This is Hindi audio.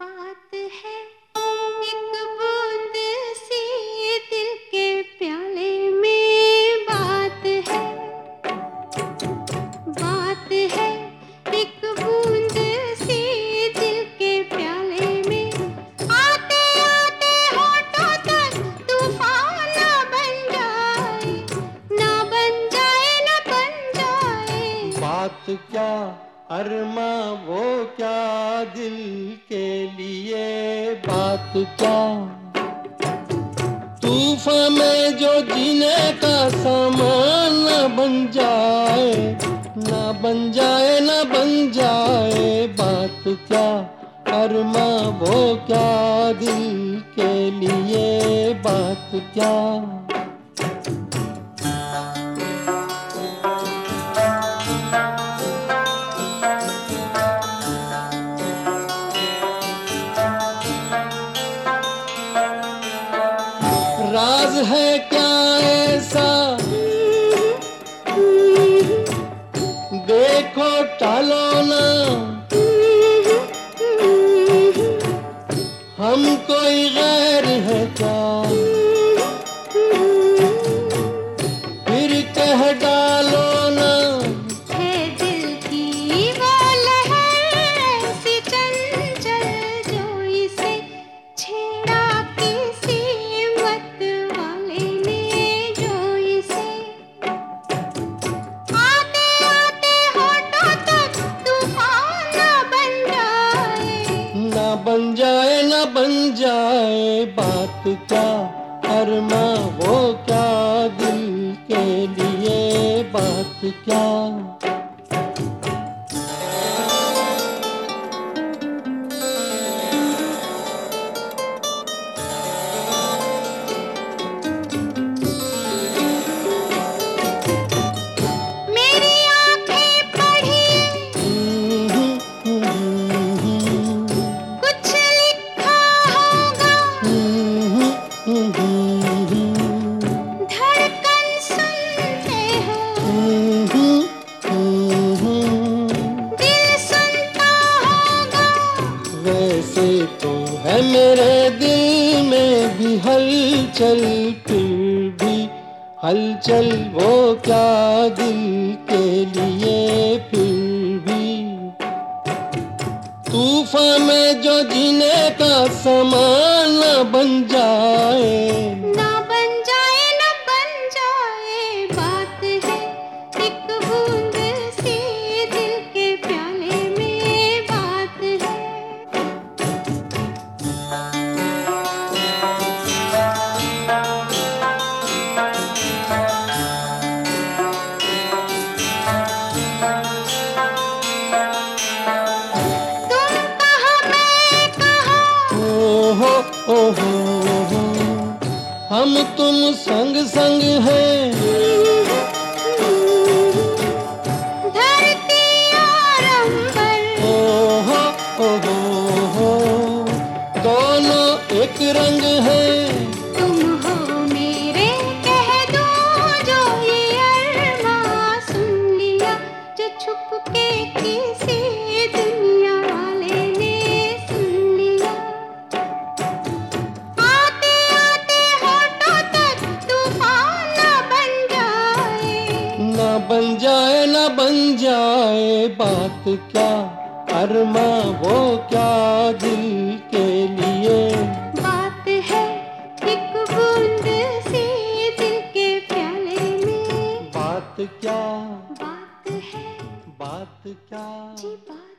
बात है। एक बूंद सी दिल के प्याले में बात है। बात है। एक बूंद सी दिल के प्याले में। आते आते होठों तक तूफ़ान ना बन जाए। ना बन जाए, ना बन जाए। बात क्या अरमा, वो क्या दिल के लिए बात क्या तूफ़ान में जो जीने का सामान न बन जाए, ना बन जाए, ना बन जाए बात क्या? अरमा, वो क्या दिल के लिए बात क्या? राज है क्या ऐसा? देखो टालो ना। बन जाए, ना बन जाए बात क्या? अरमा वो क्या दिल के लिए बात क्या? है मेरे दिल में भी हलचल, फिर भी हलचल, वो क्या दिल के लिए फिर भी? तूफ़ान में जो जीने का समान बन जाए हम तुम संग संग हैं। धरती और अंबर। हो ओ हो हो दोनों एक रंग हो। बन जाए ना बन जाए बात क्या? अरमा वो क्या दिल के लिए? बात है एक बूंद सी दिल के प्याले में। बात क्या? बात है बात क्या? जी बात